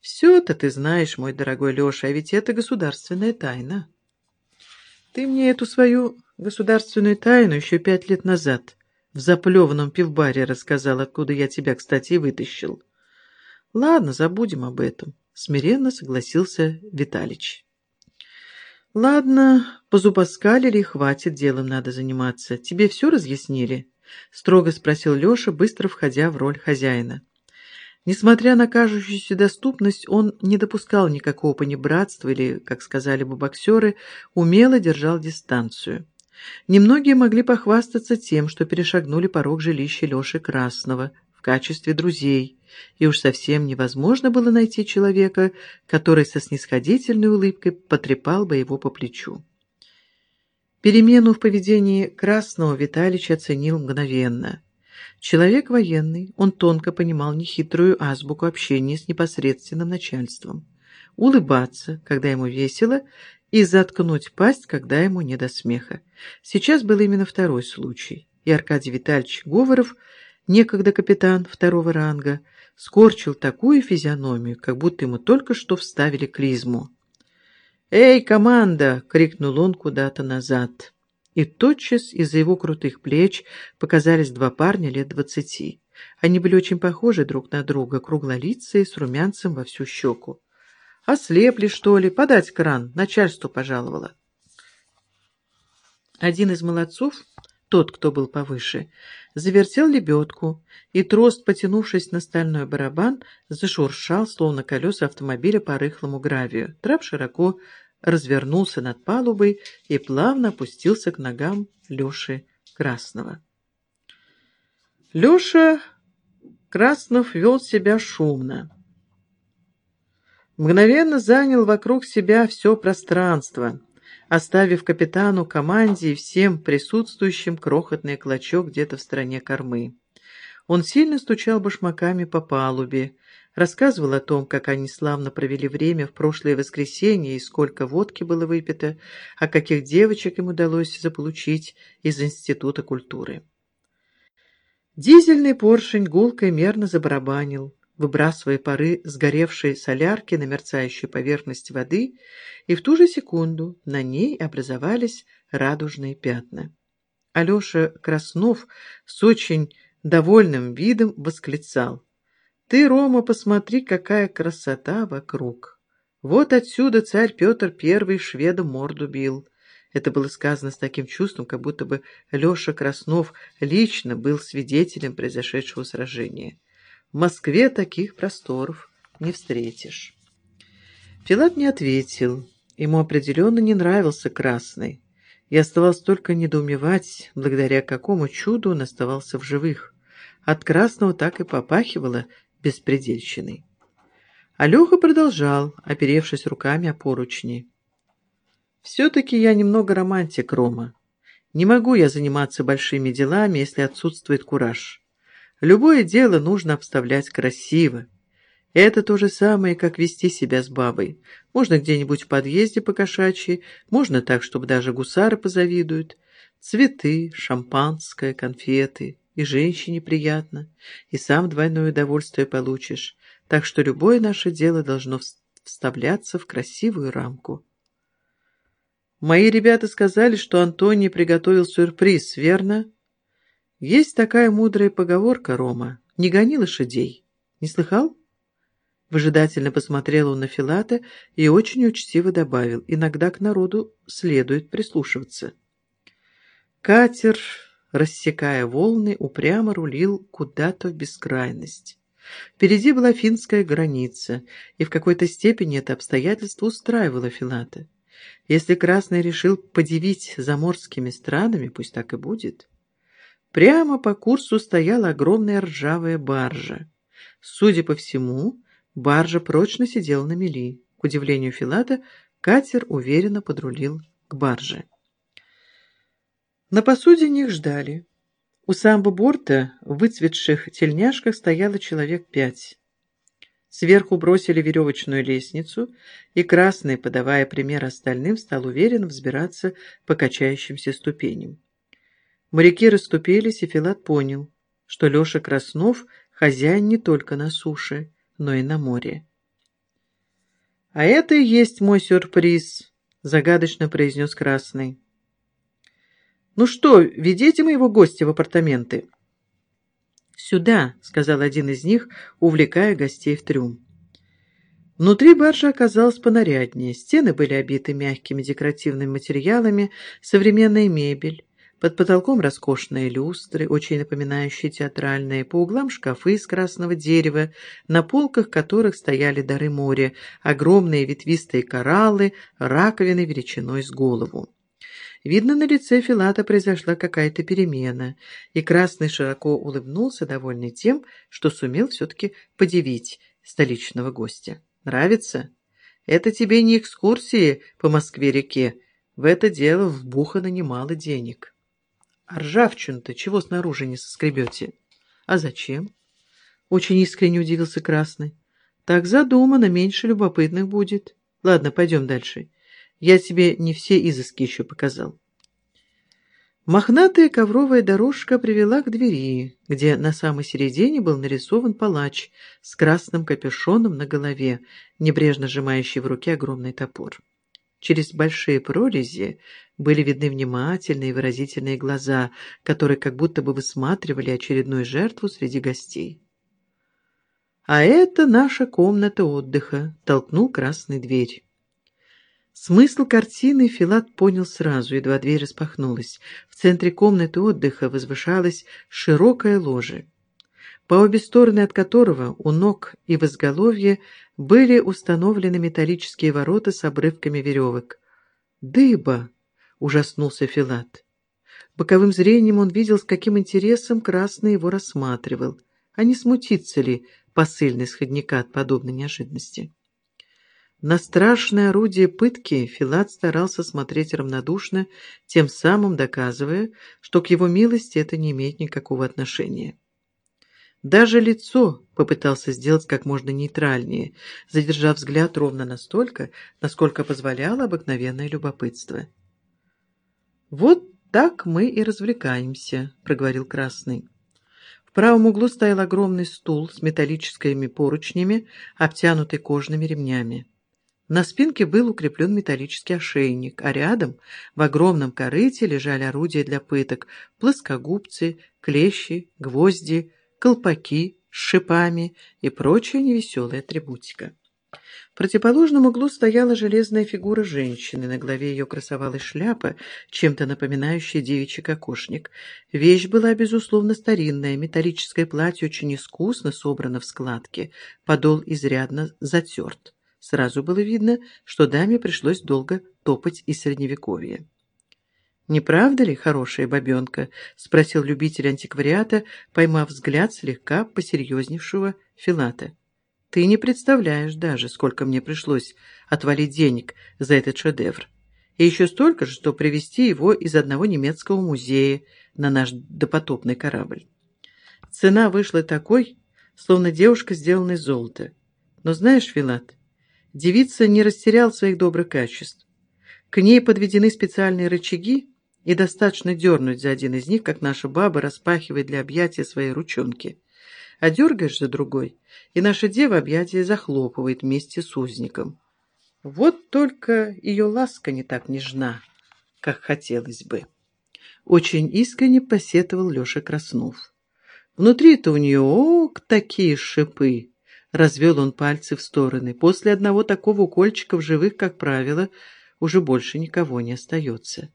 Все-то ты знаешь, мой дорогой Леша, а ведь это государственная тайна. Ты мне эту свою государственную тайну еще пять лет назад в заплеванном пивбаре рассказал, откуда я тебя, кстати, вытащил. Ладно, забудем об этом, смиренно согласился Виталич. Ладно, позубоскалили, хватит, делом надо заниматься. Тебе все разъяснили? Строго спросил Леша, быстро входя в роль хозяина. Несмотря на кажущуюся доступность, он не допускал никакого понебратства или, как сказали бы боксеры, умело держал дистанцию. Немногие могли похвастаться тем, что перешагнули порог жилища Леши Красного в качестве друзей, и уж совсем невозможно было найти человека, который со снисходительной улыбкой потрепал бы его по плечу. Перемену в поведении Красного Виталич оценил мгновенно – Человек военный, он тонко понимал нехитрую азбуку общения с непосредственным начальством. Улыбаться, когда ему весело, и заткнуть пасть, когда ему не до смеха. Сейчас был именно второй случай, и Аркадий Витальевич Говоров, некогда капитан второго ранга, скорчил такую физиономию, как будто ему только что вставили клизму. «Эй, команда!» — крикнул он куда-то назад и тотчас из-за его крутых плеч показались два парня лет двадцати. Они были очень похожи друг на друга, круглолицые, с румянцем во всю щеку. «Ослепли, что ли? Подать кран. Начальство пожаловало». Один из молодцов, тот, кто был повыше, завертел лебедку, и трост, потянувшись на стальной барабан, зашуршал, словно колеса автомобиля по рыхлому гравию. Трап широко развернулся над палубой и плавно опустился к ногам Леши Красного. Леша Краснов вел себя шумно. Мгновенно занял вокруг себя все пространство, оставив капитану, команде и всем присутствующим крохотный клочок где-то в стороне кормы. Он сильно стучал башмаками по палубе, рассказывал о том, как они славно провели время в прошлое воскресенье и сколько водки было выпито, а каких девочек им удалось заполучить из Института культуры. Дизельный поршень гулко и мерно забарабанил, выбрасывая пары сгоревшей солярки на мерцающую поверхность воды, и в ту же секунду на ней образовались радужные пятна. Алеша Краснов с очень довольным видом восклицал — ты, Рома, посмотри, какая красота вокруг. Вот отсюда царь Петр Первый шведом морду бил. Это было сказано с таким чувством, как будто бы Леша Краснов лично был свидетелем произошедшего сражения. В Москве таких просторов не встретишь. Филат не ответил. Ему определенно не нравился Красный. И оставалось только недоумевать, благодаря какому чуду он оставался в живых. От Красного так и попахивало беспредельщиной. Алёха продолжал, оперевшись руками о поручни. «Все-таки я немного романтик, Рома. Не могу я заниматься большими делами, если отсутствует кураж. Любое дело нужно обставлять красиво. Это то же самое, как вести себя с бабой. Можно где-нибудь в подъезде покошачьи, можно так, чтобы даже гусары позавидуют. Цветы, шампанское, конфеты и женщине приятно, и сам двойное удовольствие получишь, так что любое наше дело должно вставляться в красивую рамку. Мои ребята сказали, что Антоний приготовил сюрприз, верно? Есть такая мудрая поговорка, Рома, не гони лошадей. Не слыхал? Выжидательно посмотрел он на Филата и очень учтиво добавил, иногда к народу следует прислушиваться. Катер рассекая волны, упрямо рулил куда-то в бескрайность. Впереди была финская граница, и в какой-то степени это обстоятельство устраивало Филата. Если Красный решил подивить заморскими странами, пусть так и будет. Прямо по курсу стояла огромная ржавая баржа. Судя по всему, баржа прочно сидела на мели. К удивлению Филата, катер уверенно подрулил к барже. На посудине их ждали. У самого борта в выцветших тельняшках стояло человек пять. Сверху бросили веревочную лестницу, и Красный, подавая пример остальным, стал уверенно взбираться по качающимся ступеням. Моряки расступились, и Филат понял, что Леша Краснов хозяин не только на суше, но и на море. «А это и есть мой сюрприз», — загадочно произнес Красный. «Ну что, ведите моего гостя в апартаменты». «Сюда», — сказал один из них, увлекая гостей в трюм. Внутри баржа оказалась понаряднее. Стены были обиты мягкими декоративными материалами, современная мебель. Под потолком роскошные люстры, очень напоминающие театральные, по углам шкафы из красного дерева, на полках которых стояли дары моря, огромные ветвистые кораллы, раковины величиной с голову. Видно, на лице Филата произошла какая-то перемена, и Красный широко улыбнулся, довольный тем, что сумел все-таки подивить столичного гостя. «Нравится? Это тебе не экскурсии по Москве-реке, в это дело вбухано немало денег». А ржавчину-то чего снаружи не соскребете? А зачем? Очень искренне удивился Красный. Так задумано, меньше любопытных будет. Ладно, пойдем дальше. Я тебе не все изыски еще показал. Мохнатая ковровая дорожка привела к двери, где на самой середине был нарисован палач с красным капюшоном на голове, небрежно сжимающий в руке огромный топор. Через большие прорези были видны внимательные и выразительные глаза, которые как будто бы высматривали очередную жертву среди гостей. «А это наша комната отдыха», — толкнул красный дверь. Смысл картины Филат понял сразу, едва дверь распахнулась. В центре комнаты отдыха возвышалась широкая ложа по обе стороны от которого у ног и в изголовье были установлены металлические ворота с обрывками веревок. «Дыба!» — ужаснулся Филат. Боковым зрением он видел, с каким интересом Красный его рассматривал. А не смутится ли посыльный сходника от подобной неожиданности? На страшное орудие пытки Филат старался смотреть равнодушно, тем самым доказывая, что к его милости это не имеет никакого отношения. Даже лицо попытался сделать как можно нейтральнее, задержав взгляд ровно настолько, насколько позволяло обыкновенное любопытство. «Вот так мы и развлекаемся», — проговорил Красный. В правом углу стоял огромный стул с металлическими поручнями, обтянутый кожными ремнями. На спинке был укреплен металлический ошейник, а рядом в огромном корыте лежали орудия для пыток — плоскогубцы, клещи, гвозди, колпаки с шипами и прочая невеселая атрибутика. В противоположном углу стояла железная фигура женщины, на голове ее красовалась шляпа, чем-то напоминающая девичий кокошник. Вещь была, безусловно, старинная, металлическое платье очень искусно собрано в складке, подол изрядно затерт. Сразу было видно, что даме пришлось долго топать из средневековья. «Не правда ли, хорошая бабенка?» — спросил любитель антиквариата, поймав взгляд слегка посерьезневшего Филата. «Ты не представляешь даже, сколько мне пришлось отвалить денег за этот шедевр. И еще столько же, что привезти его из одного немецкого музея на наш допотопный корабль. Цена вышла такой, словно девушка сделана из золота. Но знаешь, Филат, девица не растерял своих добрых качеств. К ней подведены специальные рычаги, и достаточно дернуть за один из них, как наша баба распахивает для объятия свои ручонки. А дергаешь за другой, и наша дева объятия захлопывает вместе с узником. Вот только ее ласка не так нежна, как хотелось бы. Очень искренне посетовал Леша Краснов. Внутри-то у нее, ок, такие шипы! Развел он пальцы в стороны. После одного такого укольчика в живых, как правило, уже больше никого не остается.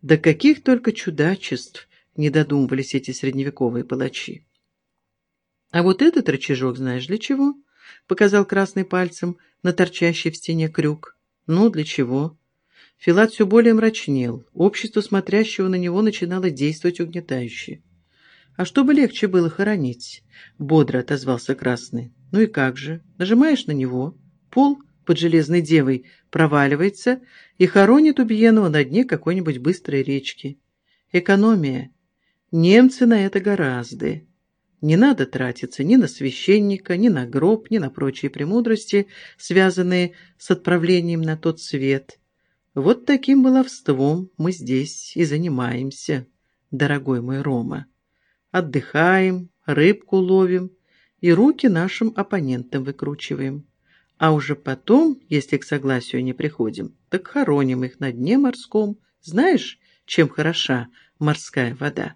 До каких только чудачеств не додумывались эти средневековые палачи. «А вот этот рычажок знаешь для чего?» — показал красный пальцем на торчащий в стене крюк. «Ну, для чего?» Филат все более мрачнел. Общество, смотрящего на него, начинало действовать угнетающе. «А чтобы легче было хоронить?» — бодро отозвался Красный. «Ну и как же? Нажимаешь на него, пол под железной девой проваливается и хоронит убиенного на дне какой-нибудь быстрой речки. Экономия. Немцы на это гораздо. Не надо тратиться ни на священника, ни на гроб, ни на прочие премудрости, связанные с отправлением на тот свет. Вот таким баловством мы здесь и занимаемся, дорогой мой Рома. Отдыхаем, рыбку ловим и руки нашим оппонентам выкручиваем а уже потом, если к согласию не приходим, так хороним их на дне морском. Знаешь, чем хороша морская вода?»